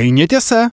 tai netiesa.